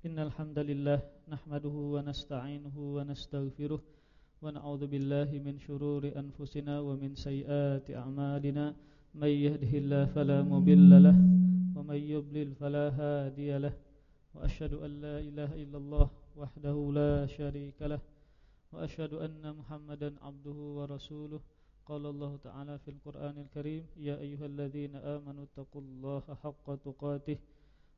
Innal hamdalillah nahmaduhu wa nasta'inuhu wa nastaghfiruh wa na'udzu billahi min shururi anfusina wa min sayyiati a'malina. May yahdihillahu fala mudilla wa may fala hadiya wa ashhadu an ilaha illallah wahdahu la sharikalah. wa ashhadu anna muhammadan 'abduhu wa rasuluh. Qala Allah ta'ala fil qur'anil karim ya ayyuhalladhina amanu taqullaha haqqa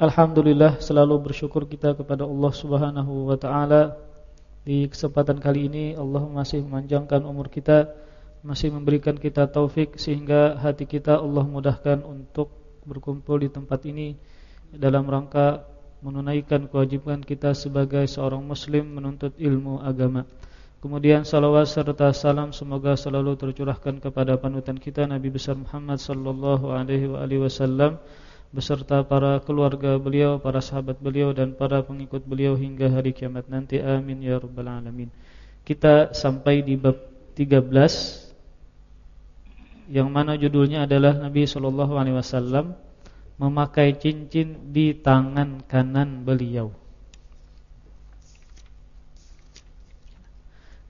Alhamdulillah selalu bersyukur kita kepada Allah Subhanahu wa taala. Di kesempatan kali ini Allah masih memanjangkan umur kita, masih memberikan kita taufik sehingga hati kita Allah mudahkan untuk berkumpul di tempat ini dalam rangka menunaikan kewajiban kita sebagai seorang muslim menuntut ilmu agama. Kemudian salawat serta salam semoga selalu tercurahkan kepada panutan kita Nabi besar Muhammad sallallahu alaihi wasallam beserta para keluarga beliau, para sahabat beliau dan para pengikut beliau hingga hari kiamat nanti. Amin ya rabbal alamin. Kita sampai di bab 13 yang mana judulnya adalah Nabi sallallahu alaihi wasallam memakai cincin di tangan kanan beliau.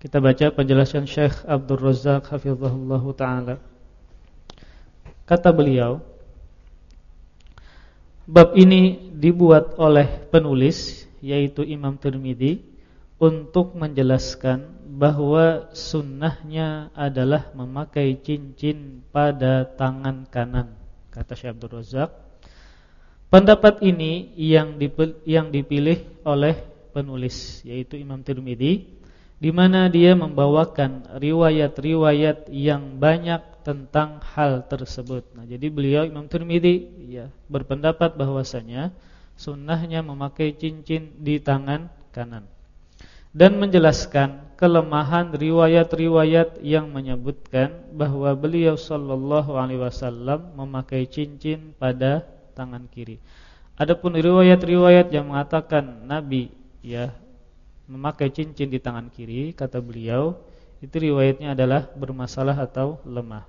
Kita baca penjelasan Syekh Abdul Razak hafizahullah taala. Kata beliau, Bab ini dibuat oleh penulis yaitu Imam Tirmidzi untuk menjelaskan bahwa sunnahnya adalah memakai cincin pada tangan kanan kata Syekh Abdul Razak. Pendapat ini yang dipilih, yang dipilih oleh penulis yaitu Imam Tirmidzi di mana dia membawakan riwayat-riwayat yang banyak tentang hal tersebut. Nah, jadi beliau Imam Tirmizi ya berpendapat bahwasanya sunnahnya memakai cincin di tangan kanan dan menjelaskan kelemahan riwayat-riwayat yang menyebutkan bahwa beliau sallallahu alaihi wasallam memakai cincin pada tangan kiri. Adapun riwayat-riwayat yang mengatakan Nabi ya memakai cincin di tangan kiri, kata beliau, itu riwayatnya adalah bermasalah atau lemah.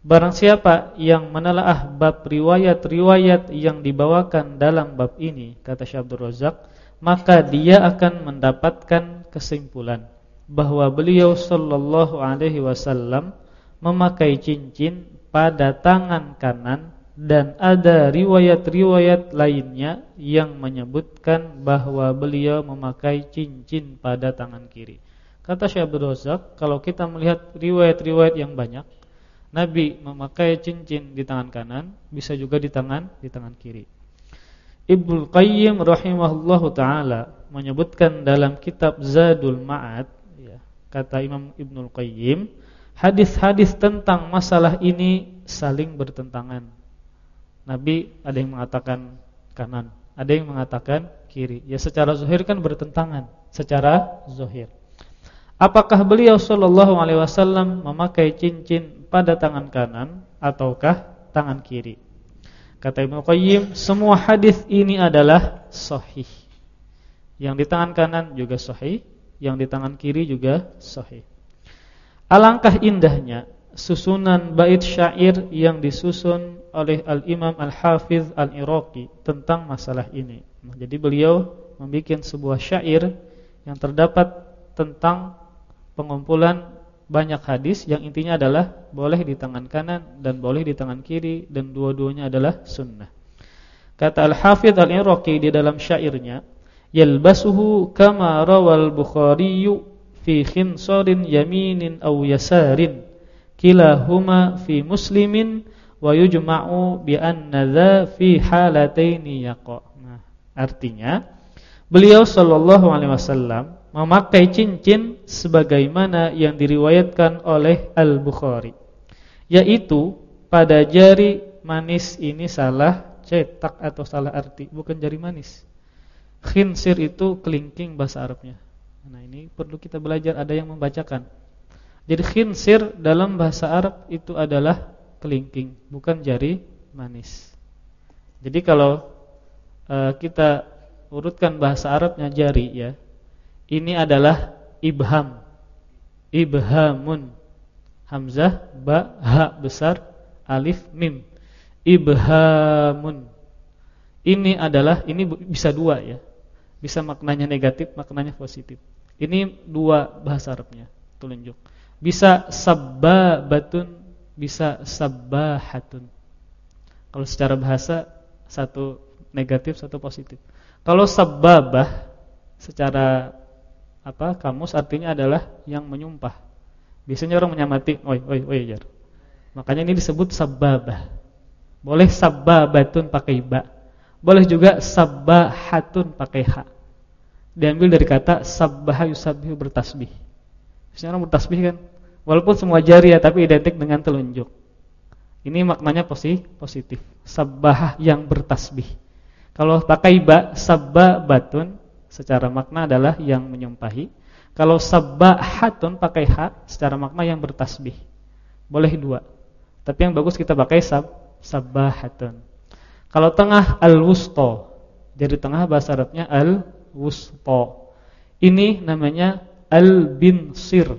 Barang siapa yang menelaah bab riwayat-riwayat yang dibawakan dalam bab ini, kata Syekh Abdul Razak, maka dia akan mendapatkan kesimpulan bahwa beliau sallallahu alaihi wasallam memakai cincin pada tangan kanan dan ada riwayat-riwayat lainnya yang menyebutkan bahwa beliau memakai cincin pada tangan kiri. Kata Syekh Abdul Razak, kalau kita melihat riwayat-riwayat yang banyak, Nabi memakai cincin di tangan kanan, bisa juga di tangan di tangan kiri. Ibnu Qayyim rahimahullahu taala menyebutkan dalam kitab Zadul Ma'ad ya, kata Imam Ibnu Qayyim, hadis-hadis tentang masalah ini saling bertentangan. Nabi ada yang mengatakan kanan, ada yang mengatakan kiri. Ya secara zahir kan bertentangan, secara zahir. Apakah beliau sallallahu alaihi wasallam memakai cincin pada tangan kanan ataukah tangan kiri. Kata Ibnu Qayyim, semua hadis ini adalah sahih. Yang di tangan kanan juga sahih, yang di tangan kiri juga sahih. Alangkah indahnya susunan bait syair yang disusun oleh Al-Imam Al-Hafiz Al-Iraqi tentang masalah ini. Jadi beliau membuat sebuah syair yang terdapat tentang pengumpulan banyak hadis yang intinya adalah boleh di tangan kanan dan boleh di tangan kiri dan dua-duanya adalah sunnah. Kata Al-Hafidh Al-Iraqi di dalam syairnya, "Yalbasuhu kama rawal Bukhari fi khinsarin yaminin aw yasarin kilahuma fi muslimin wa yujma'u bi anna dha fi halataini yaqa. Nah, artinya beliau sallallahu alaihi wasallam memakai cincin sebagaimana yang diriwayatkan oleh Al-Bukhari yaitu pada jari manis ini salah cetak atau salah arti bukan jari manis. Khinsir itu kelingking bahasa Arabnya. Nah, ini perlu kita belajar ada yang membacakan. Jadi khinsir dalam bahasa Arab itu adalah kelingking, bukan jari manis. Jadi kalau uh, kita urutkan bahasa Arabnya jari ya. Ini adalah ibham. Ibhamun. Hamzah, ba, ha besar, alif, mim. Ibhamun. Ini adalah ini bisa dua ya. Bisa maknanya negatif, maknanya positif. Ini dua bahasa Arabnya, telunjuk. Bisa sabbabatun bisa sabbahatun. Kalau secara bahasa satu negatif, satu positif. Kalau sabbabah secara apa? Kamus artinya adalah yang menyumpah. Biasanya orang menyamati, oi oi oi jar. Makanya ini disebut sabbabah. Boleh sabbabatun pakai ba. Boleh juga sabbahatun pakai ha. Diambil dari kata sabbaha yusabbihu bertasbih. Biasanya orang bertasbih kan Walaupun semua jari ya tapi identik dengan telunjuk. Ini maknanya positif. Sabbah yang bertasbih. Kalau pakai ba, sabba batun secara makna adalah yang menyumpahi. Kalau sabbahatun pakai ha secara makna yang bertasbih. Boleh dua. Tapi yang bagus kita pakai sab sabbahatun. Kalau tengah al-wusta. Jadi tengah bahasa Arabnya al-wusta. Ini namanya al-binsir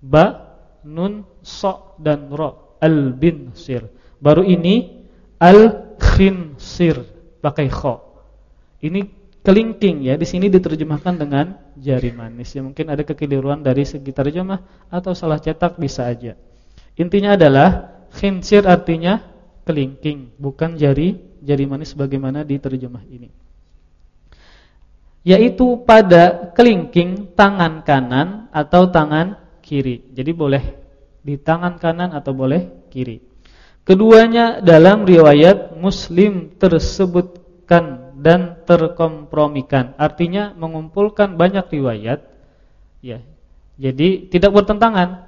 ba, nun, so dan ro. Al bin sir. Baru ini al khinsir pakai kho. Ini kelingking ya. Di sini diterjemahkan dengan jari manis. Ya mungkin ada kekeliruan dari segi terjemah atau salah cetak bisa aja. Intinya adalah khinsir artinya kelingking, bukan jari jari manis bagaimana diterjemah ini. Yaitu pada kelingking tangan kanan atau tangan kiri. Jadi boleh di tangan kanan atau boleh kiri. Keduanya dalam riwayat Muslim tersebutkan dan terkompromikan. Artinya mengumpulkan banyak riwayat. Ya. Jadi tidak bertentangan.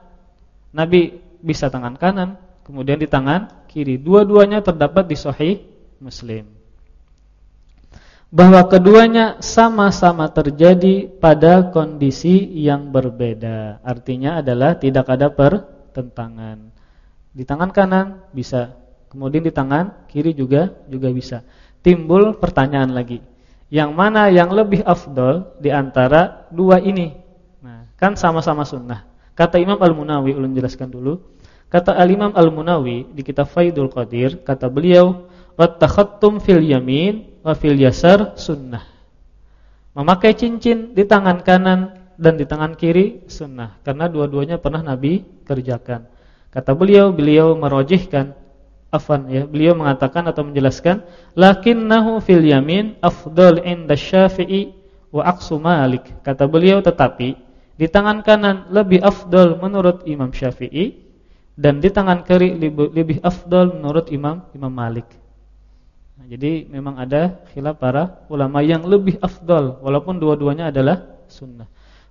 Nabi bisa tangan kanan, kemudian di tangan kiri. Dua-duanya terdapat di Sahih Muslim bahwa keduanya sama-sama terjadi pada kondisi yang berbeda. Artinya adalah tidak ada pertentangan. Di tangan kanan bisa, kemudian di tangan kiri juga juga bisa. Timbul pertanyaan lagi. Yang mana yang lebih afdol di antara dua ini? Nah, kan sama-sama sunnah. Kata Imam Al-Munawi, ulun jelaskan dulu. Kata Al-Imam Al-Munawi di kitab Faidul Qadir, kata beliau, "Wat takhattum fil yamin wa fil yasar sunnah. Memakai cincin di tangan kanan dan di tangan kiri sunnah karena dua-duanya pernah Nabi kerjakan. Kata beliau, beliau merojihkan afan ya, beliau mengatakan atau menjelaskan lakinnahu fil yamin afdal inda Syafi'i wa aqsu Malik. Kata beliau tetapi di tangan kanan lebih afdal menurut Imam Syafi'i dan di tangan kiri lebih afdal menurut Imam Imam Malik. Nah, jadi memang ada khilaf para ulama yang lebih afdol walaupun dua-duanya adalah sunnah.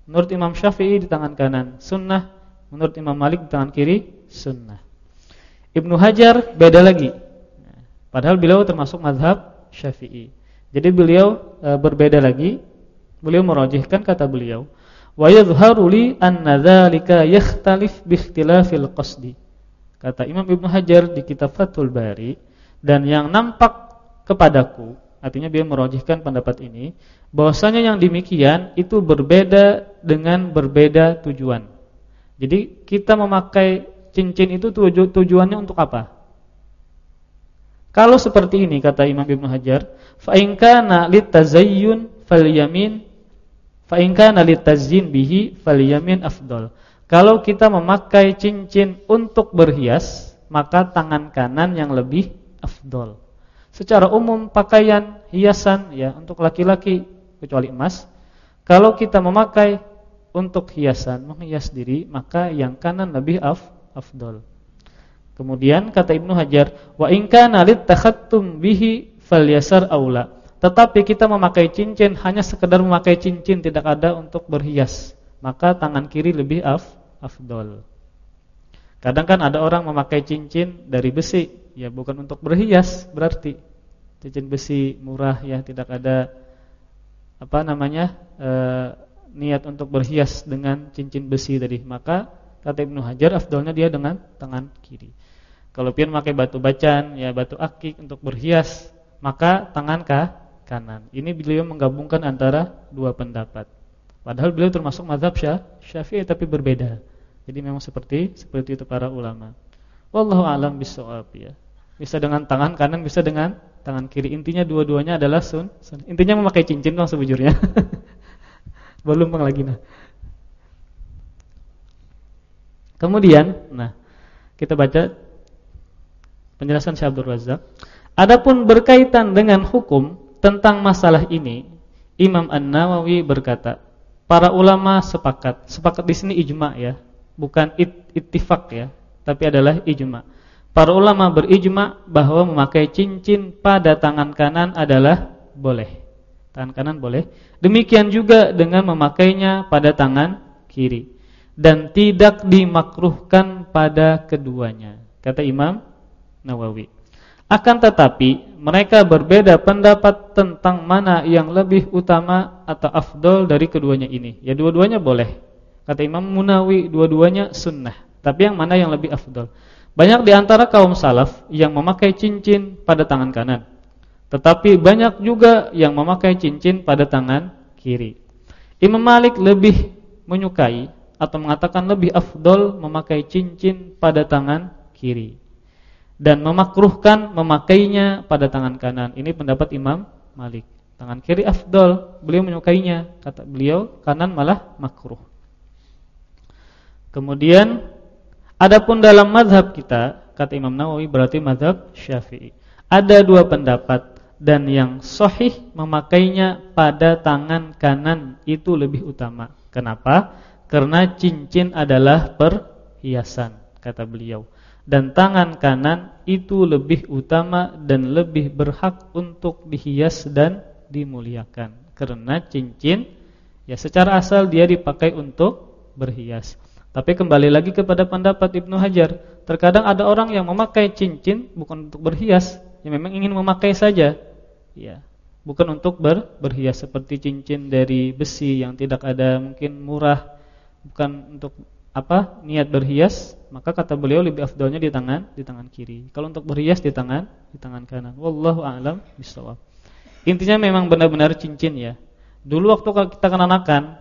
Menurut Imam Syafi'i di tangan kanan sunnah, menurut Imam Malik di tangan kiri sunnah. Ibnu Hajar beda lagi. Padahal beliau termasuk mazhab Syafi'i. Jadi beliau e, berbeda lagi. Beliau merajihkan kata beliau, "Wa yadhharu li anna dzalika yakhtalif bi qasdi." Kata Imam Ibnu Hajar di kitab Fathul Bari, dan yang nampak kepadaku artinya dia merojihkan pendapat ini bahwasanya yang demikian itu berbeda dengan berbeda tujuan. Jadi kita memakai cincin itu tuju, tujuannya untuk apa? Kalau seperti ini kata Imam Ibnu Hajar, fa in kana litazayyun falyamin fa in kana litazyin bihi falyamin afdal. Kalau kita memakai cincin untuk berhias, maka tangan kanan yang lebih afdol. Secara umum pakaian hiasan ya untuk laki-laki kecuali emas, kalau kita memakai untuk hiasan, menghias diri, maka yang kanan lebih af, afdol. Kemudian kata Ibnu Hajar, wa in kana litakhattum bihi falyasar aula. Tetapi kita memakai cincin hanya sekedar memakai cincin tidak ada untuk berhias, maka tangan kiri lebih af, afdol. Kadang kan ada orang memakai cincin dari besi, ya bukan untuk berhias berarti. Cincin besi murah ya tidak ada apa namanya? E, niat untuk berhias dengan cincin besi tadi. Maka kata Ibnu Hajar afdolnya dia dengan tangan kiri. Kalau pian memakai batu bacan ya batu akik untuk berhias, maka tangan kah kanan. Ini beliau menggabungkan antara dua pendapat. Padahal beliau termasuk mazhab Syafi'i tapi berbeda. Jadi memang seperti seperti itu para ulama. Wallahu alam bisawab ya. Bisa dengan tangan kanan, bisa dengan tangan kiri. Intinya dua-duanya adalah sun, sun. Intinya memakai cincin dong sebujurnya. Belum lagi nah. Kemudian, nah, kita baca penjelasan Syekh Abdul Razak. Adapun berkaitan dengan hukum tentang masalah ini, Imam An-Nawawi berkata, para ulama sepakat. Sepakat di sini ijma ya bukan it, ittifak ya, tapi adalah ijma. Para ulama berijma bahwa memakai cincin pada tangan kanan adalah boleh. Tangan kanan boleh. Demikian juga dengan memakainya pada tangan kiri dan tidak dimakruhkan pada keduanya. Kata Imam Nawawi. Akan tetapi mereka berbeda pendapat tentang mana yang lebih utama atau afdol dari keduanya ini. Ya dua-duanya boleh. Kata Imam Munawi dua-duanya sunnah. Tapi yang mana yang lebih afdal? Banyak di antara kaum salaf yang memakai cincin pada tangan kanan. Tetapi banyak juga yang memakai cincin pada tangan kiri. Imam Malik lebih menyukai atau mengatakan lebih afdol memakai cincin pada tangan kiri dan memakruhkan memakainya pada tangan kanan. Ini pendapat Imam Malik. Tangan kiri afdol, beliau menyukainya. Kata beliau, kanan malah makruh. Kemudian adapun dalam mazhab kita, kata Imam Nawawi berarti mazhab Syafi'i. Ada dua pendapat dan yang sahih memakainya pada tangan kanan itu lebih utama. Kenapa? Karena cincin adalah perhiasan, kata beliau. Dan tangan kanan itu lebih utama dan lebih berhak untuk dihias dan dimuliakan. Karena cincin ya secara asal dia dipakai untuk berhias. Tapi kembali lagi kepada pendapat Ibnu Hajar, terkadang ada orang yang memakai cincin bukan untuk berhias, yang memang ingin memakai saja. Ya, bukan untuk ber, berhias seperti cincin dari besi yang tidak ada mungkin murah, bukan untuk apa? niat berhias, maka kata beliau lebih afdalnya di tangan di tangan kiri. Kalau untuk berhias di tangan di tangan kanan. Wallahu a'lam bishawab. Intinya memang benar-benar cincin ya. Dulu waktu kita kenanakan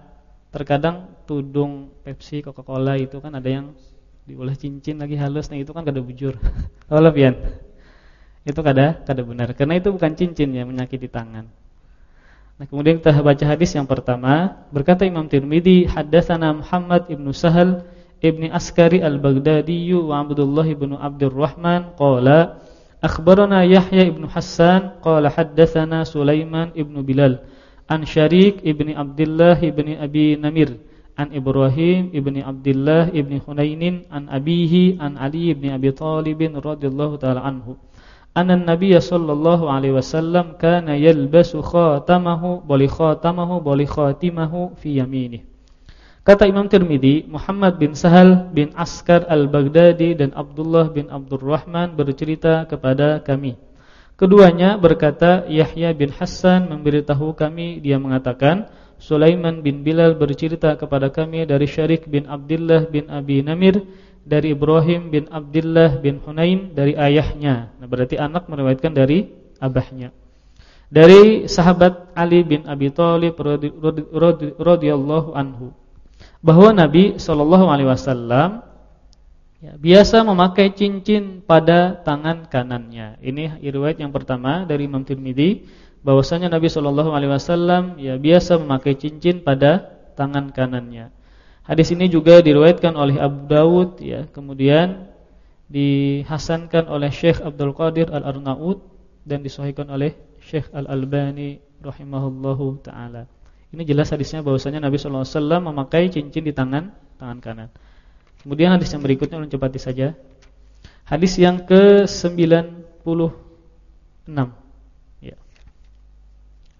terkadang tudung Pepsi, Coca-Cola itu kan ada yang diolah cincin lagi halus, nah itu kan kada bujur. Oh pian. Itu kada kada benar. Karena itu bukan cincin yang menyakiti tangan. Nah, kemudian kita baca hadis yang pertama, berkata Imam Tirmizi, haddatsana Muhammad ibnu Sahal ibni Askari al-Baghdadi wa Abdullah ibnu Abdurrahman qala akhbarana Yahya ibnu Hassan qala haddatsana Sulaiman ibnu Bilal an Syarik ibni Abdullah ibni Abi Namir an Ibrahim ibni Abdullah ibni Hunainin an abihi an Ali ibni Abi Talib radhiyallahu taala anhu anna an-nabiy sallallahu alaihi wasallam kana yalbasu khatamahu wa li khatamahu wa li khatimahu fi yaminih Kata Imam Tirmidzi, Muhammad bin Sahal bin Askar al-Baghdadi dan Abdullah bin Abdurrahman bercerita kepada kami. Keduanya berkata Yahya bin Hassan memberitahu kami dia mengatakan Sulaiman bin Bilal bercerita kepada kami dari Syarik bin Abdullah bin Abi Namir dari Ibrahim bin Abdullah bin Hunain dari ayahnya. Nah, berarti anak meriwayatkan dari abahnya. Dari sahabat Ali bin Abi Thalib radhiyallahu anhu bahwa Nabi sallallahu alaihi wasallam ya, biasa memakai cincin pada tangan kanannya. Ini riwayat yang pertama dari Imam Tirmizi bahwasanya Nabi Shallallahu alaihi wasallam ya biasa memakai cincin pada tangan kanannya. Hadis ini juga diriwayatkan oleh Abu Dawud ya, kemudian dihasankan oleh Syekh Abdul Qadir Al-Arnaud dan disahihkan oleh Syekh Al-Albani rahimahullahu taala. Ini jelas hadisnya bahwasanya Nabi sallallahu alaihi wasallam memakai cincin di tangan tangan kanan. Kemudian hadis yang berikutnya ulun cepati saja. Hadis yang ke-96. Ya.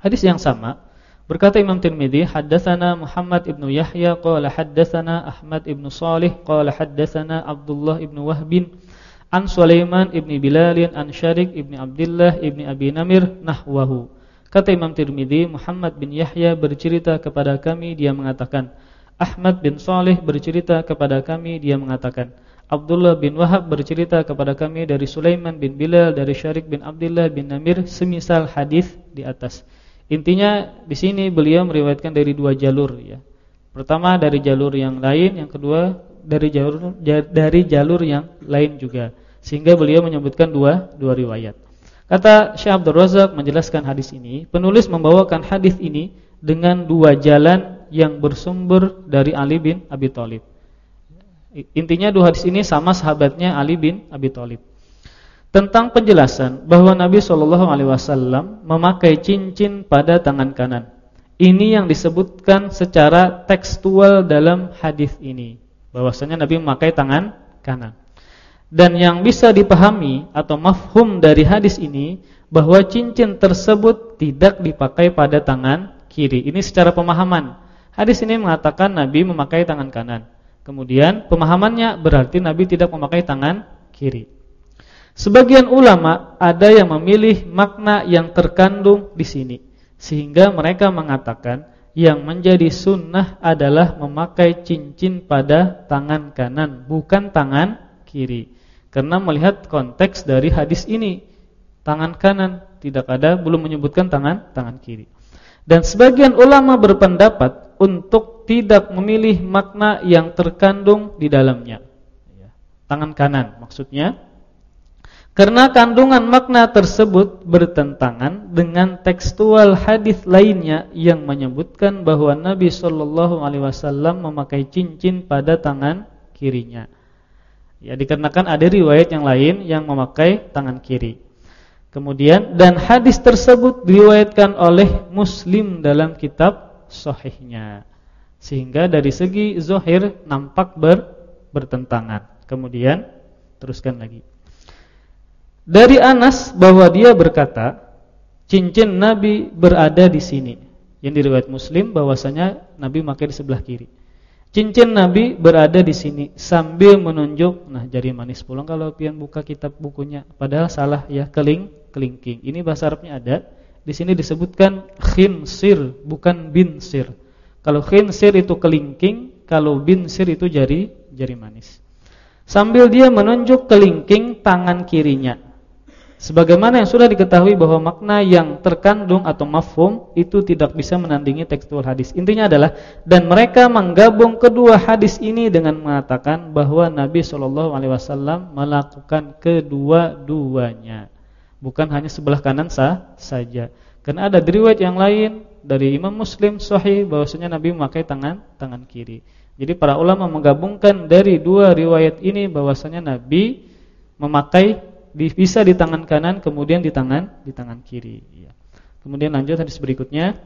Hadis yang sama berkata Imam Tirmizi, haddatsana Muhammad ibnu Yahya qala haddatsana Ahmad ibnu Salih qala haddatsana Abdullah ibnu Wahbin an Sulaiman ibni Bilal an Syarik ibni Abdullah ibni Abi Namir nahwahu. Kata Imam Tirmidzi, Muhammad bin Yahya bercerita kepada kami dia mengatakan, Ahmad bin Saleh bercerita kepada kami dia mengatakan, Abdullah bin Wahab bercerita kepada kami dari Sulaiman bin Bilal dari Syarik bin Abdullah bin Namir semisal hadis di atas. Intinya di sini beliau meriwayatkan dari dua jalur ya. Pertama dari jalur yang lain, yang kedua dari jalur dari jalur yang lain juga. Sehingga beliau menyebutkan dua dua riwayat. Kata Syekh Abdul Razak menjelaskan hadis ini, penulis membawakan hadis ini dengan dua jalan yang bersumber dari Ali bin Abi Thalib. Intinya dua hadis ini sama sahabatnya Ali bin Abi Thalib. Tentang penjelasan bahwa Nabi Shallallahu alaihi wasallam memakai cincin pada tangan kanan. Ini yang disebutkan secara tekstual dalam hadis ini, bahwasanya Nabi memakai tangan kanan. Dan yang bisa dipahami atau mafhum dari hadis ini bahwa cincin tersebut tidak dipakai pada tangan kiri. Ini secara pemahaman. Hadis ini mengatakan Nabi memakai tangan kanan. Kemudian pemahamannya berarti Nabi tidak memakai tangan kiri. Sebagian ulama ada yang memilih makna yang terkandung di sini sehingga mereka mengatakan yang menjadi sunnah adalah memakai cincin pada tangan kanan bukan tangan kiri. Karena melihat konteks dari hadis ini, tangan kanan tidak ada belum menyebutkan tangan tangan kiri. Dan sebagian ulama berpendapat untuk tidak memilih makna yang terkandung di dalamnya. Ya, tangan kanan maksudnya karena kandungan makna tersebut bertentangan dengan tekstual hadis lainnya yang menyebutkan bahwa Nabi Shallallahu alaihi wasallam memakai cincin pada tangan kirinya. Ya dikarenakan ada riwayat yang lain yang memakai tangan kiri. Kemudian dan hadis tersebut diriwayatkan oleh Muslim dalam kitab sahihnya. Sehingga dari segi zahir nampak ber, bertentangan. Kemudian teruskan lagi. Dari Anas bahwa dia berkata, cincin Nabi berada di sini. Yang diriwayat Muslim bahwasanya Nabi memakai di sebelah kiri. Cincin Nabi berada di sini sambil menunjuk. Nah, jari manis pulang kalau pian buka kitab bukunya. Padahal salah ya, keling, kelingking. Ini bahasa Arabnya ada. Di sini disebutkan khinsir, bukan binsir. Kalau khinsir itu kelingking, kalau binsir itu jari jari manis. Sambil dia menunjuk kelingking tangan kirinya. Sebagaimana yang sudah diketahui bahwa makna yang terkandung atau mafhum itu tidak bisa menandingi tekstual hadis. Intinya adalah dan mereka menggabung kedua hadis ini dengan mengatakan bahwa Nabi Shallallahu alaihi wasallam melakukan kedua-duanya. Bukan hanya sebelah kanan sah saja. Karena ada riwayat yang lain dari Imam Muslim sahih bahwasanya Nabi memakai tangan tangan kiri. Jadi para ulama menggabungkan dari dua riwayat ini bahwasanya Nabi memakai bisa di tangan kanan kemudian di tangan di tangan kiri ya. Kemudian lanjut hadis berikutnya.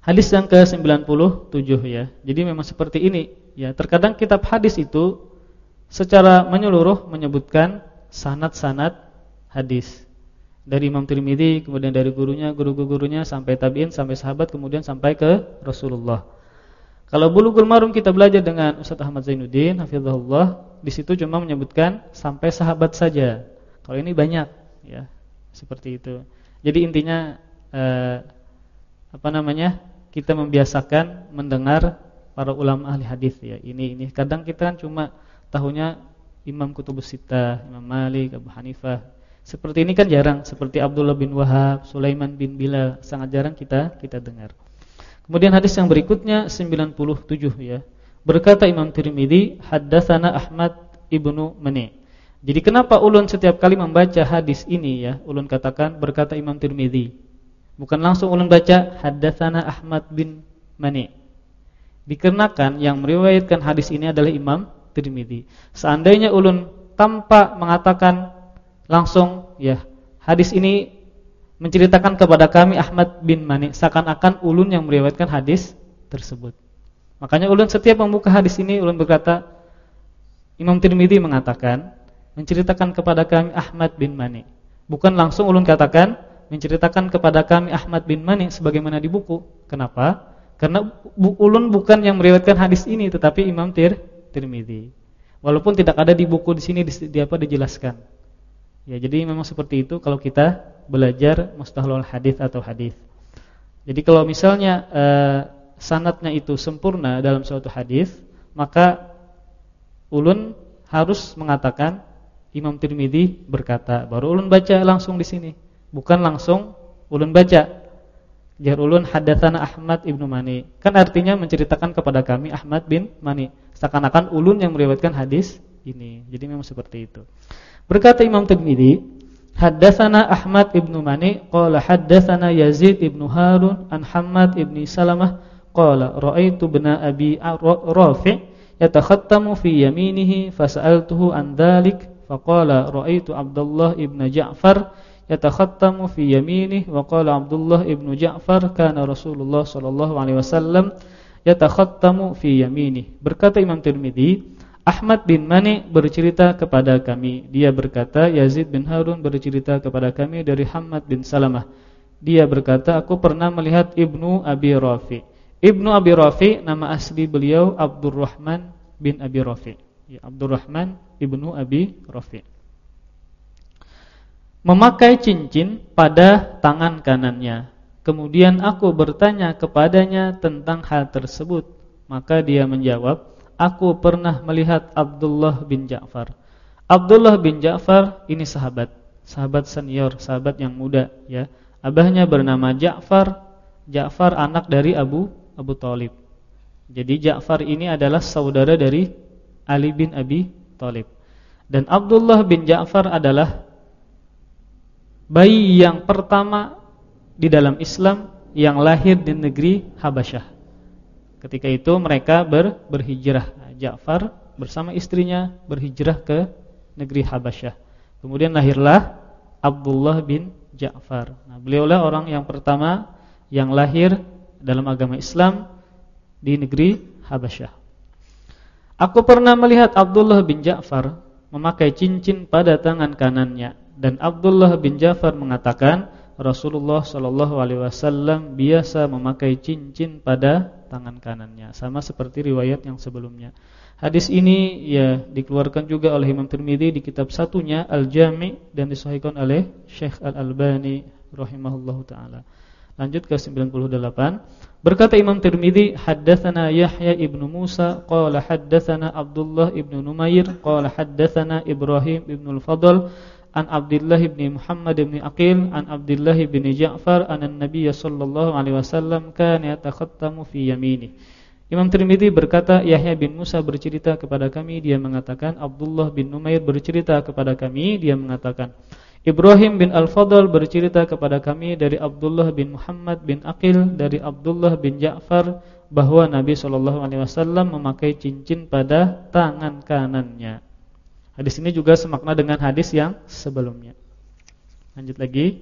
Hadis yang ke-97 ya. Jadi memang seperti ini ya. Terkadang kitab hadis itu secara menyeluruh menyebutkan sanad-sanad hadis. Dari Imam Tirmizi, kemudian dari gurunya, guru-gurunya sampai tabi'in, sampai sahabat, kemudian sampai ke Rasulullah. Kalau Bulughul Marum kita belajar dengan Ustaz Ahmad Zainuddin hafizahullah, di situ cuma menyebutkan sampai sahabat saja. Kalau ini banyak ya. Seperti itu. Jadi intinya eh, apa namanya? Kita membiasakan mendengar para ulama ahli hadis ya. Ini ini kadang kita kan cuma tahunya Imam Kutubus Sittah, Imam Malik, Abu Hanifah. Seperti ini kan jarang, seperti Abdullah bin Wahab, Sulaiman bin Bilal, sangat jarang kita kita dengar. Kemudian hadis yang berikutnya 97 ya. Berkata Imam Tirmizi, haddatsana Ahmad ibnu Mani. Jadi kenapa ulun setiap kali membaca hadis ini ya, ulun katakan berkata Imam Tirmizi. Bukan langsung ulun baca haddatsana Ahmad bin Mani. Dikarenakan yang meriwayatkan hadis ini adalah Imam Tirmizi. Seandainya ulun tanpa mengatakan langsung ya, hadis ini menceritakan kepada kami Ahmad bin Mani seakan-akan ulun yang meriwayatkan hadis tersebut. Makanya ulun setiap membuka hadis ini ulun berkata Imam Tirmidzi mengatakan menceritakan kepada kami Ahmad bin Mani. Bukan langsung ulun katakan menceritakan kepada kami Ahmad bin Mani sebagaimana di buku. Kenapa? Karena ulun bukan yang meriwayatkan hadis ini tetapi Imam Tir Tirmidzi. Walaupun tidak ada di buku di sini di, di apa dijelaskan. Ya, jadi memang seperti itu kalau kita belajar mustalahul hadis atau hadis. Jadi kalau misalnya eh, sanatnya itu sempurna dalam suatu hadis, maka ulun harus mengatakan Imam Tirmidzi berkata, baru ulun baca langsung di sini, bukan langsung ulun baca. Jar ulun hadatsana Ahmad ibnu Mani. Kan artinya menceritakan kepada kami Ahmad bin Mani. Seakan-akan ulun yang meriwayatkan hadis ini. Jadi memang seperti itu. Berkata Imam Tirmidzi, haddatsana Ahmad ibnu Mani qala haddatsana Yazid ibnu Harun an Hammad ibni Salamah qala raaitu bna Abi Rafi' yatakhattamu fi yaminihi fas'altuhu an dhalik. Faqala raaitu Abdullah ibnu Ja'far yatakhattamu fi yaminihi. Wa qala Abdullah ibnu Ja'far kana Rasulullah sallallahu alaihi wasallam yatakhattamu fi yaminihi. Berkata Imam Tirmidzi Ahmad bin Mani bercerita kepada kami. Dia berkata Yazid bin Harun bercerita kepada kami Dari Hamad bin Salamah. Dia berkata aku pernah melihat Ibnu Abi Rafi Ibnu Abi Rafi nama asli beliau Abdurrahman bin Abi Rafi ya, Abdurrahman Ibnu Abi Rafi Memakai cincin pada tangan kanannya Kemudian aku bertanya kepadanya tentang hal tersebut Maka dia menjawab aku pernah melihat Abdullah bin Ja'far. Abdullah bin Ja'far ini sahabat, sahabat senior, sahabat yang muda ya. Abahnya bernama Ja'far. Ja'far anak dari Abu Abu Talib. Jadi Ja'far ini adalah saudara dari Ali bin Abi Talib. Dan Abdullah bin Ja'far adalah bayi yang pertama di dalam Islam yang lahir di negeri Habasyah. Ketika itu mereka ber, berhijrah. Ja'far bersama istrinya berhijrah ke negeri Habasyah. Kemudian lahirlah Abdullah bin Ja'far. Nah, beliaulah orang yang pertama yang lahir dalam agama Islam di negeri Habasyah. Aku pernah melihat Abdullah bin Ja'far memakai cincin pada tangan kanannya dan Abdullah bin Ja'far mengatakan Rasulullah Shallallahu alaihi wasallam biasa memakai cincin pada tangan kanannya sama seperti riwayat yang sebelumnya. Hadis ini ya dikeluarkan juga oleh Imam Tirmizi di kitab satunya Al-Jami' dan disahihkan oleh Syekh Al-Albani rahimahullahu taala. Lanjut ke 98. Berkata Imam Tirmizi, haddatsana Yahya ibnu Musa qala haddatsana Abdullah ibnu Numair qala haddatsana Ibrahim ibnu Al-Fadl an Abdullah bin Muhammad bin Aqil an Abdullah bin Ja'far an Nabi sallallahu alaihi wasallam kana yatakhattamu fi yamini. Imam Tirmizi berkata Yahya bin Musa bercerita kepada kami dia mengatakan Abdullah bin Numair bercerita kepada kami dia mengatakan Ibrahim bin Al-Fadl bercerita kepada kami dari Abdullah bin Muhammad bin Aqil dari Abdullah bin Ja'far bahwa Nabi sallallahu alaihi wasallam memakai cincin pada tangan kanannya. Hadis ini juga semakna dengan hadis yang sebelumnya. Lanjut lagi.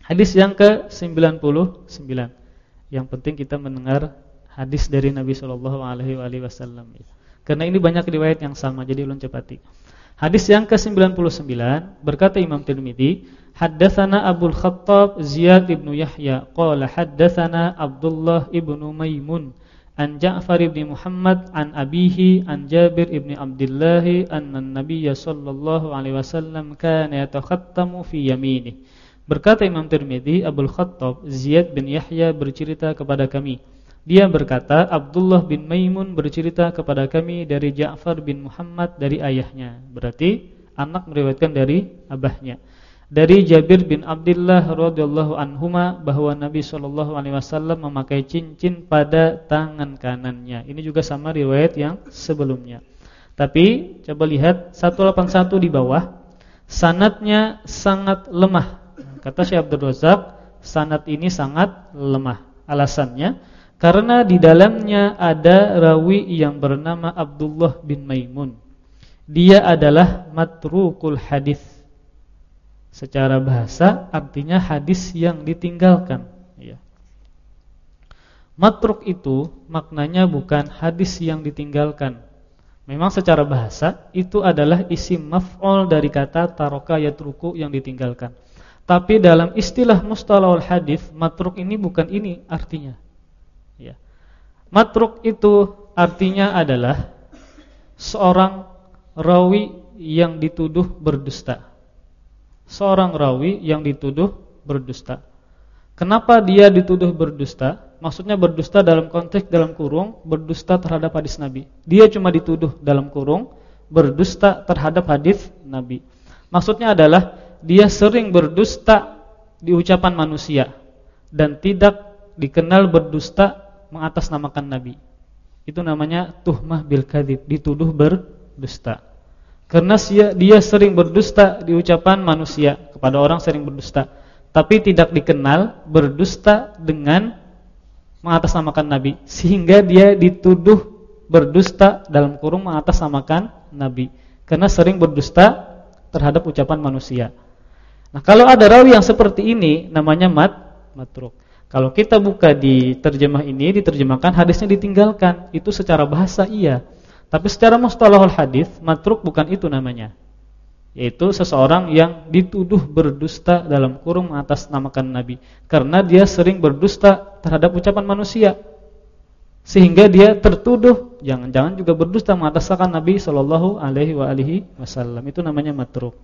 Hadis yang ke-99. Yang penting kita mendengar hadis dari Nabi sallallahu alaihi wasallam. Karena ini banyak riwayat yang sama, jadi ulun cepati. Hadis yang ke-99 berkata Imam Tirmizi, haddatsana Abu Khattab Ziyad bin Yahya qala haddatsana Abdullah ibnu Maimun an Ja'far ibn Muhammad an abihi an Jabir ibn Abdullah anna an-nabiy sallallahu alaihi wasallam kana yatakhattamu fi yaminih. Berkata Imam Tirmizi, Abdul Khattab Ziyad bin Yahya bercerita kepada kami. Dia berkata, Abdullah bin Maimun bercerita kepada kami dari Ja'far bin Muhammad dari ayahnya. Berarti anak meriwayatkan dari abahnya dari Jabir bin Abdullah radhiyallahu anhuma bahwa Nabi sallallahu alaihi wasallam memakai cincin pada tangan kanannya. Ini juga sama riwayat yang sebelumnya. Tapi coba lihat 181 di bawah, sanatnya sangat lemah. Kata Syekh Abdul Razak, sanad ini sangat lemah. Alasannya karena di dalamnya ada rawi yang bernama Abdullah bin Maimun. Dia adalah matrukul hadis Secara bahasa artinya hadis yang ditinggalkan ya. Matruk itu maknanya bukan hadis yang ditinggalkan. Memang secara bahasa itu adalah isi maf'ul dari kata taroka yatruku yang ditinggalkan. Tapi dalam istilah mustalahul hadis, matruk ini bukan ini artinya. Matruk itu artinya adalah seorang rawi yang dituduh berdusta seorang rawi yang dituduh berdusta. Kenapa dia dituduh berdusta? Maksudnya berdusta dalam konteks dalam kurung berdusta terhadap hadis Nabi. Dia cuma dituduh dalam kurung berdusta terhadap hadis Nabi. Maksudnya adalah dia sering berdusta di ucapan manusia dan tidak dikenal berdusta mengatasnamakan Nabi. Itu namanya tuhmah bil kadzib, dituduh berdusta. Karena dia sering berdusta di ucapan manusia kepada orang sering berdusta, tapi tidak dikenal berdusta dengan mengatasnamakan Nabi, sehingga dia dituduh berdusta dalam kurung mengatasnamakan Nabi, karena sering berdusta terhadap ucapan manusia. Nah, kalau ada rawi yang seperti ini namanya mat matruk. Kalau kita buka di terjemah ini diterjemahkan hadisnya ditinggalkan, itu secara bahasa iya. Tapi secara mustalahul hadis, matruk bukan itu namanya. Yaitu seseorang yang dituduh berdusta dalam kurung atas namakan Nabi karena dia sering berdusta terhadap ucapan manusia. Sehingga dia tertuduh jangan-jangan juga berdusta mengataskan Nabi sallallahu alaihi wasallam. Itu namanya matruk.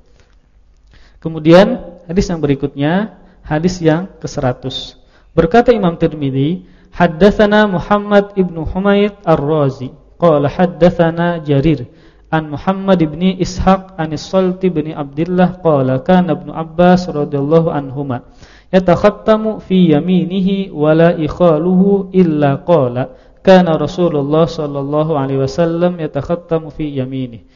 Kemudian hadis yang berikutnya, hadis yang ke-100. Berkata Imam Tirmizi, haddatsana Muhammad ibnu Humaid Ar-Razi. Qala haddatsana Jarir an Muhammad ibn Ishaq an Salt ibn Abdullah qala kana Ibnu Abbas radhiyallahu anhuma yatakhattamu fi yaminihi wala ikhaluhu illa qala kana Rasulullah sallallahu alaihi wasallam yatakhattamu fi yaminihi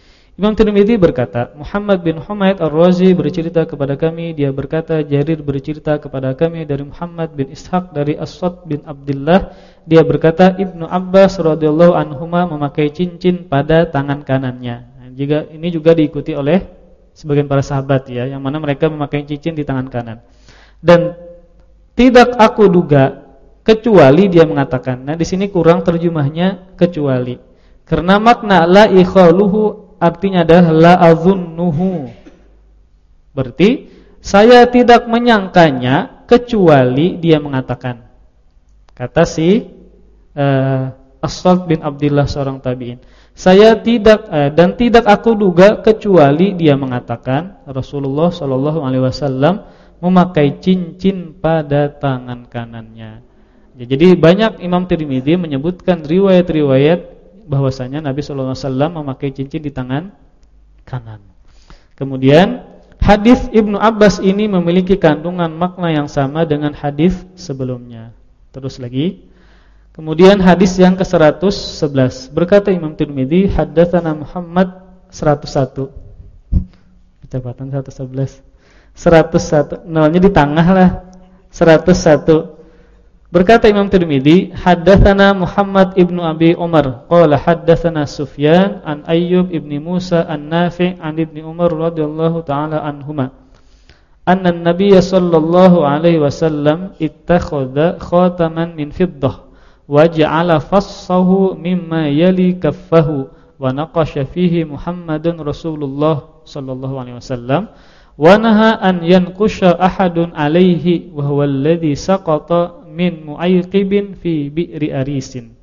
Imam Tirmidzi berkata, Muhammad bin Humaid Ar-Razi bercerita kepada kami, dia berkata Jarir bercerita kepada kami dari Muhammad bin Ishaq dari As-Sad bin Abdullah, dia berkata Ibnu Abbas radhiyallahu anhuma memakai cincin pada tangan kanannya. Nah, juga ini juga diikuti oleh sebagian para sahabat ya, yang mana mereka memakai cincin di tangan kanan. Dan tidak aku duga kecuali dia mengatakan. Nah, di sini kurang terjemahnya kecuali. Karena makna la ikhaluhu artinya adalah la azunnuhu. Berarti saya tidak menyangkanya kecuali dia mengatakan. Kata si uh, Asfalt bin Abdullah seorang tabi'in. Saya tidak uh, dan tidak aku duga kecuali dia mengatakan Rasulullah Shallallahu alaihi wasallam memakai cincin pada tangan kanannya. Jadi banyak Imam Tirmidzi menyebutkan riwayat-riwayat bahwasanya Nabi sallallahu alaihi wasallam memakai cincin di tangan kanan. Kemudian hadis Ibnu Abbas ini memiliki kandungan makna yang sama dengan hadis sebelumnya. Terus lagi. Kemudian hadis yang ke-111 berkata Imam Tirmizi haddatsana Muhammad 101. Kecepatan 111. 101. Nolnya di tengah lah. 101. Berkata Imam Tirmizi, haddatsana Muhammad ibnu Abi Umar, qala haddatsana Sufyan an Ayyub ibni Musa an Nafi' an ibni Umar radhiyallahu taala anhuma. Anna an-nabiy sallallahu alaihi wasallam ittakhadha khataman min fiddah wa ja'ala fassahu mimma yali kaffahu wa naqasha fihi Muhammadun Rasulullah sallallahu alaihi wasallam wa naha an yanqusha ahadun alaihi wa huwa alladhi saqata min mu'ayqibin fi bi'ri arisin.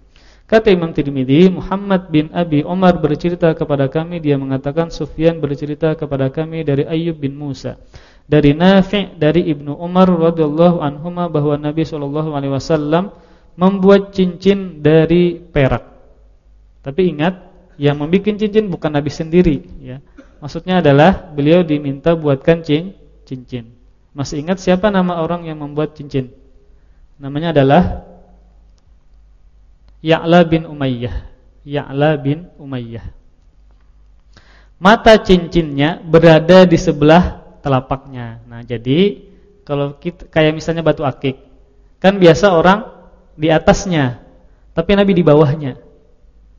Kata Imam Tirmidzi, Muhammad bin Abi Umar bercerita kepada kami, dia mengatakan Sufyan bercerita kepada kami dari Ayyub bin Musa. Dari Nafi' dari Ibnu Umar radhiyallahu anhuma bahwa Nabi wasallam membuat cincin dari perak. Tapi ingat, yang membuat cincin bukan Nabi sendiri, ya. Maksudnya adalah beliau diminta buatkan cincin. Masih ingat siapa nama orang yang membuat cincin? Namanya adalah Ya'la bin Umayyah. Ya'la bin Umayyah. Mata cincinnya berada di sebelah telapaknya. Nah, jadi kalau kita kayak misalnya batu akik, kan biasa orang di atasnya, tapi Nabi di bawahnya.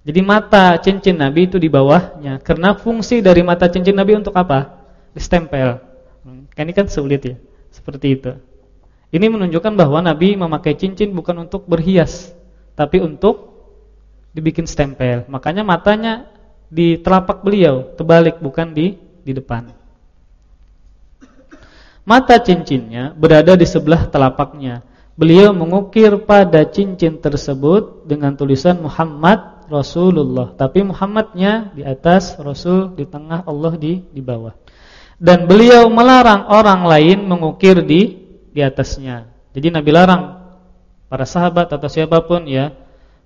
Jadi mata cincin Nabi itu di bawahnya. Karena fungsi dari mata cincin Nabi untuk apa? Distempel. Kan ini kan sulit ya. Seperti itu. Ini menunjukkan bahwa Nabi memakai cincin bukan untuk berhias, tapi untuk dibikin stempel. Makanya matanya di telapak beliau, terbalik bukan di di depan. Mata cincinnya berada di sebelah telapaknya. Beliau mengukir pada cincin tersebut dengan tulisan Muhammad Rasulullah. Tapi Muhammadnya di atas, Rasul di tengah, Allah di di bawah dan beliau melarang orang lain mengukir di di atasnya. Jadi Nabi larang para sahabat atau siapa pun ya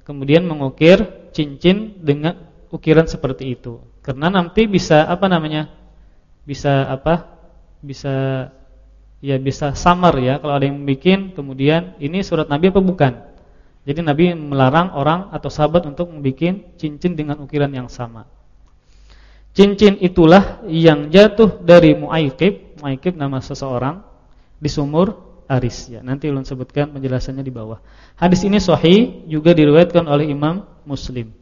kemudian mengukir cincin dengan ukiran seperti itu. Karena nanti bisa apa namanya? Bisa apa? Bisa ya bisa samar ya kalau ada yang bikin kemudian ini surat Nabi apa bukan. Jadi Nabi melarang orang atau sahabat untuk membuat cincin dengan ukiran yang sama. Cincin itulah yang jatuh dari Mu'aikib, Mu'aikib nama seseorang di sumur Aris ya. Nanti ulun sebutkan penjelasannya di bawah. Hadis ini sahih juga diriwayatkan oleh Imam Muslim.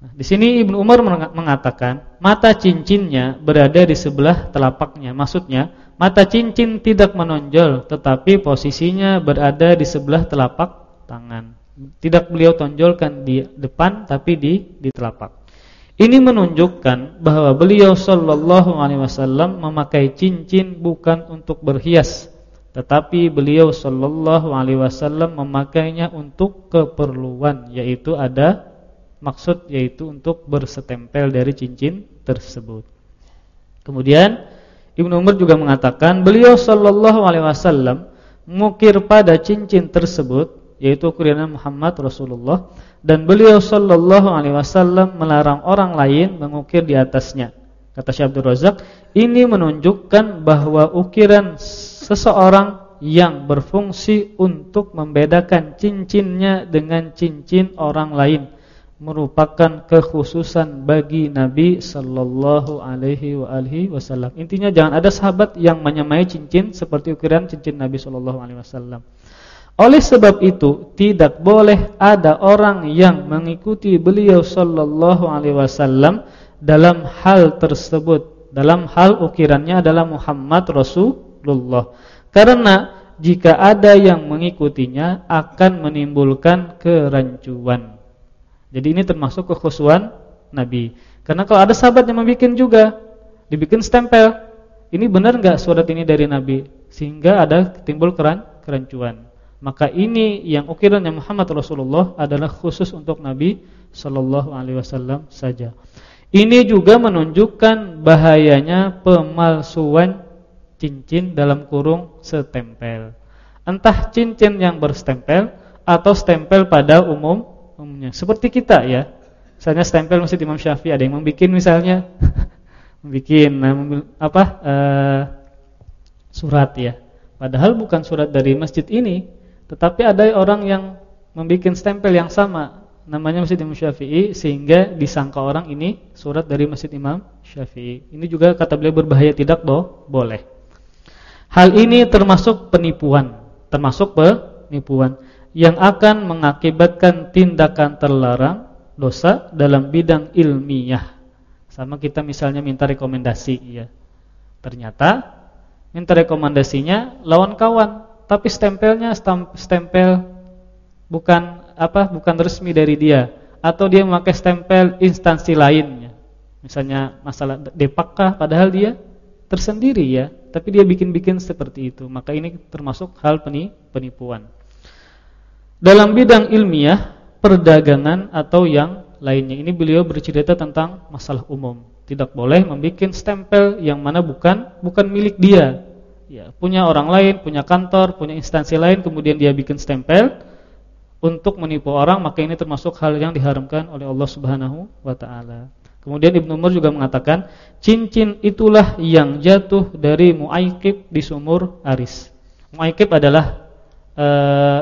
Nah, di sini Ibnu Umar mengatakan mata cincinnya berada di sebelah telapaknya. Maksudnya mata cincin tidak menonjol, tetapi posisinya berada di sebelah telapak tangan. Tidak beliau tonjolkan di depan, tapi di di telapak. Ini menunjukkan bahwa beliau sallallahu alaihi wasallam memakai cincin bukan untuk berhias, tetapi beliau sallallahu alaihi wasallam memakainya untuk keperluan, yaitu ada maksud yaitu untuk bersetempel dari cincin tersebut. Kemudian Ibnu Umar juga mengatakan beliau sallallahu alaihi wasallam mengukir pada cincin tersebut yaitu ukuran Muhammad Rasulullah dan beliau sallallahu alaihi wasallam melarang orang lain mengukir di atasnya. Kata Syekh Abdul Razak, ini menunjukkan bahwa ukiran seseorang yang berfungsi untuk membedakan cincinnya dengan cincin orang lain merupakan kekhususan bagi Nabi sallallahu alaihi wasallam. Intinya jangan ada sahabat yang menyamai cincin seperti ukiran cincin Nabi sallallahu alaihi wasallam. Oleh sebab itu tidak boleh ada orang yang mengikuti beliau sallallahu alaihi wasallam dalam hal tersebut. Dalam hal ukirannya adalah Muhammad Rasulullah. Karena jika ada yang mengikutinya akan menimbulkan kerancuan. Jadi ini termasuk kekhusuan Nabi. Karena kalau ada sahabat yang membuat juga dibikin stempel, ini benar enggak surat ini dari Nabi? Sehingga ada timbul keran kerancuan. Maka ini yang ukirannya Muhammad Rasulullah adalah khusus untuk Nabi Shallallahu Alaihi Wasallam saja. Ini juga menunjukkan bahayanya pemalsuan cincin dalam kurung setempel. Entah cincin yang berstempel atau stempel pada umum umumnya. Seperti kita ya. Misalnya stempel masjid Imam Syafi'i ada yang membuat misalnya membuat nah, apa uh, surat ya. Padahal bukan surat dari masjid ini, tetapi ada orang yang membuat stempel yang sama namanya Masjid Imam Syafi'i sehingga disangka orang ini surat dari Masjid Imam Syafi'i. Ini juga kata beliau berbahaya tidak boh, boleh. Hal ini termasuk penipuan, termasuk penipuan yang akan mengakibatkan tindakan terlarang dosa dalam bidang ilmiah. Sama kita misalnya minta rekomendasi ya. Ternyata minta rekomendasinya lawan kawan tapi stempelnya stempel bukan apa bukan resmi dari dia atau dia memakai stempel instansi lainnya. Misalnya masalah depakkah padahal dia tersendiri ya, tapi dia bikin-bikin seperti itu. Maka ini termasuk hal penipuan. Dalam bidang ilmiah, perdagangan atau yang lainnya. Ini beliau bercerita tentang masalah umum. Tidak boleh membuat stempel yang mana bukan bukan milik dia ya, punya orang lain, punya kantor, punya instansi lain, kemudian dia bikin stempel untuk menipu orang, maka ini termasuk hal yang diharamkan oleh Allah Subhanahu wa taala. Kemudian Ibnu Umar juga mengatakan, cincin itulah yang jatuh dari Muaikib di sumur Aris. Muaikib adalah uh,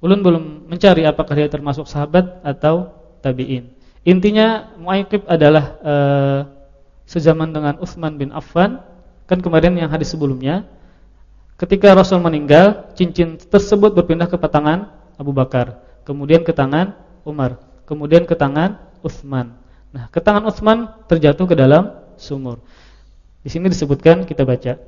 ulun belum mencari apakah dia termasuk sahabat atau tabi'in. Intinya Muaikib adalah uh, sezaman dengan Utsman bin Affan Kan kemarin yang hadis sebelumnya ketika Rasul meninggal, cincin tersebut berpindah ke tangan Abu Bakar, kemudian ke tangan Umar, kemudian ke tangan Utsman. Nah, ke tangan Utsman terjatuh ke dalam sumur. Di sini disebutkan kita baca.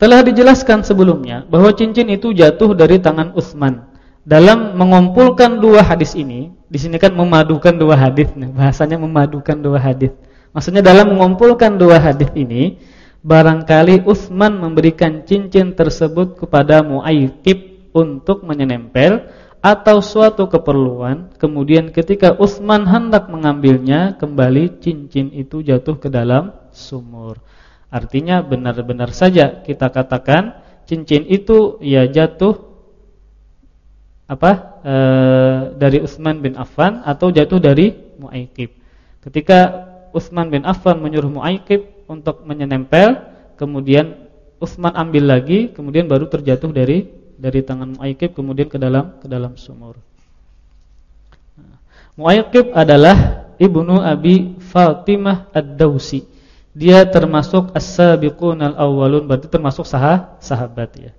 Telah dijelaskan sebelumnya bahwa cincin itu jatuh dari tangan Utsman. Dalam mengumpulkan dua hadis ini, di sini kan memadukan dua hadis, bahasanya memadukan dua hadis. Maksudnya dalam mengumpulkan dua hadis ini, barangkali Utsman memberikan cincin tersebut kepada Muayyib untuk menyenempel atau suatu keperluan, kemudian ketika Utsman hendak mengambilnya, kembali cincin itu jatuh ke dalam sumur. Artinya benar-benar saja kita katakan cincin itu ya jatuh apa e, dari Utsman bin Affan atau jatuh dari Muayyib. Ketika Utsman bin Affan menyuruh Muaykib untuk menyenempel, kemudian Utsman ambil lagi, kemudian baru terjatuh dari dari tangan Muaykib kemudian ke dalam ke dalam sumur. Muaykib adalah ibnu Abi Fatimah Ad-Dausi. Dia termasuk as-sabiqun al-awwalun, berarti termasuk sah sahabat ya.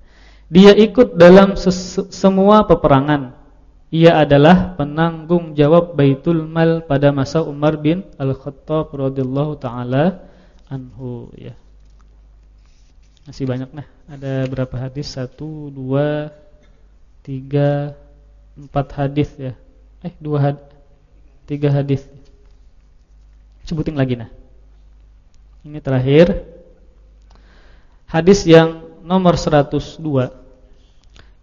Dia ikut dalam semua peperangan ia adalah penanggung jawab Baitul Mal pada masa Umar bin Al-Khattab radhiyallahu taala anhu ya. Masih banyak nah. Ada berapa hadis? Satu, dua, tiga, empat hadis ya. Eh, dua had tiga hadis. Sebutin lagi nah. Ini terakhir. Hadis yang nomor 102.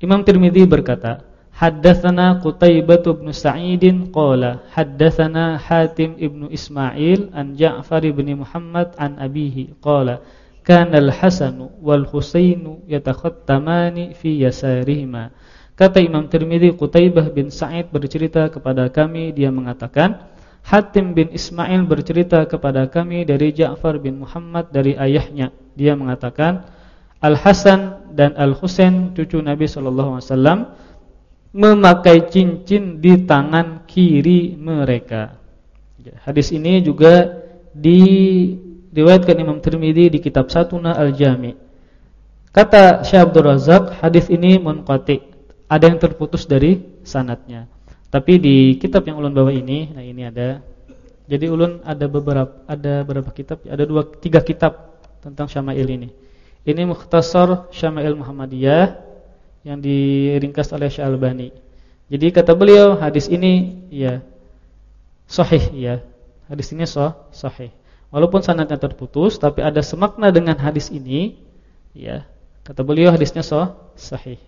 Imam Tirmizi berkata, Haddatsana Qutaibah bin Sa'id qala haddatsana Hatim ibnu Ismail an Ja'far bin Muhammad an abihi qala kana al-Hasan wal Husain yatakhattamani fi yasarihima Kata Imam Tirmizi Qutaibah bin Sa'id bercerita kepada kami dia mengatakan Hatim bin Ismail bercerita kepada kami dari Ja'far bin Muhammad dari ayahnya. Dia mengatakan Al-Hasan dan Al-Husain cucu Nabi sallallahu alaihi wasallam memakai cincin di tangan kiri mereka. Hadis ini juga diriwayatkan Imam Tirmizi di kitab Satuna Al-Jami. Kata Syekh Abdul Razak, hadis ini munqati. Ada yang terputus dari sanatnya. Tapi di kitab yang ulun bawa ini, nah ini ada. Jadi ulun ada beberapa ada beberapa kitab, ada dua tiga kitab tentang Syama'il ini. Ini Mukhtasar Syama'il Muhammadiyah yang diringkas oleh Syalbani. Jadi kata beliau hadis ini ya sahih ya. Hadis ini sah, sahih. Walaupun sanadnya terputus tapi ada semakna dengan hadis ini ya. Kata beliau hadisnya sah, sahih.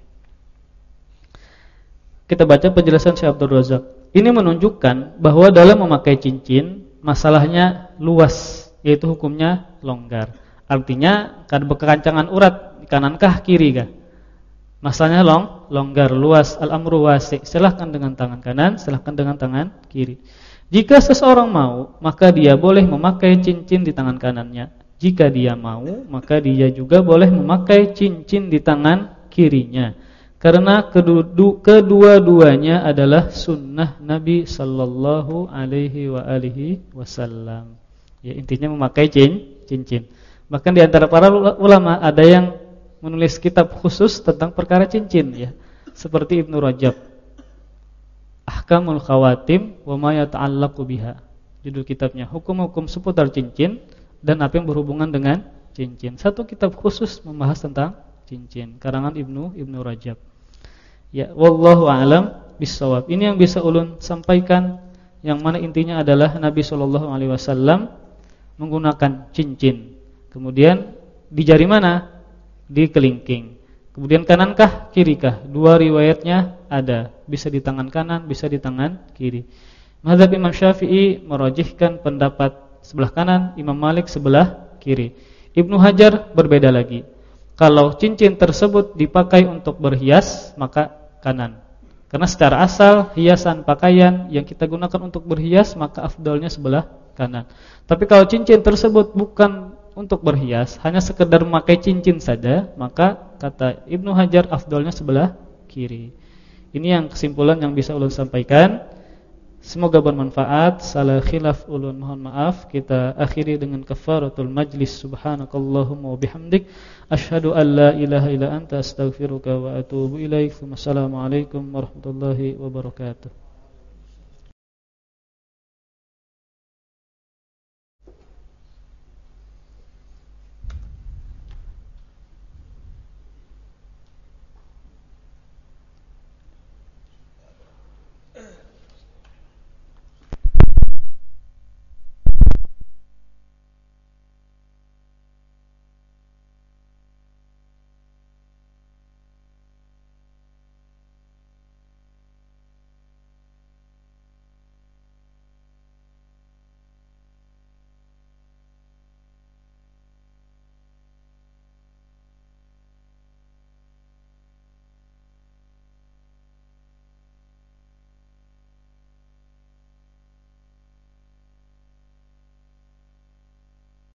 Kita baca penjelasan Syekh Abdul Razak. Ini menunjukkan bahwa dalam memakai cincin masalahnya luas yaitu hukumnya longgar. Artinya kada kekancangan urat kanankah kiri kah? Masalahnya long, longgar, luas, al-amru wasi. Silahkan dengan tangan kanan, silahkan dengan tangan kiri. Jika seseorang mau, maka dia boleh memakai cincin di tangan kanannya. Jika dia mau, maka dia juga boleh memakai cincin di tangan kirinya. Karena kedua-duanya adalah sunnah Nabi sallallahu alaihi wa alihi wasallam. Ya intinya memakai cincin. Bahkan di antara para ulama ada yang menulis kitab khusus tentang perkara cincin ya. Seperti Ibnu Rajab. Ahkamul Khawatim wa ma yata'allaqu biha. Judul kitabnya hukum-hukum seputar cincin dan apa yang berhubungan dengan cincin. Satu kitab khusus membahas tentang cincin karangan Ibnu Ibnu Rajab. Ya, wallahu a'lam bissawab. Ini yang bisa ulun sampaikan yang mana intinya adalah Nabi sallallahu alaihi wasallam menggunakan cincin. Kemudian di jari mana? Di kelingking. Kemudian kanankah, kirikah? Dua riwayatnya ada, bisa di tangan kanan, bisa di tangan kiri. Mazhab Imam Syafi'i merajihkan pendapat sebelah kanan, Imam Malik sebelah kiri. Ibnu Hajar berbeda lagi. Kalau cincin tersebut dipakai untuk berhias, maka kanan. Karena secara asal hiasan pakaian yang kita gunakan untuk berhias, maka afdalnya sebelah kanan. Tapi kalau cincin tersebut bukan untuk berhias hanya sekedar memakai cincin saja, maka kata Ibnu Hajar afdolnya sebelah kiri. Ini yang kesimpulan yang bisa ulun sampaikan. Semoga bermanfaat. Salah khilaf ulun mohon maaf. Kita akhiri dengan kafaratul majlis. Subhanakallahumma wa bihamdik asyhadu an la ilaha illa anta astaghfiruka wa atubu ilaik. Wassalamualaikum warahmatullahi wabarakatuh.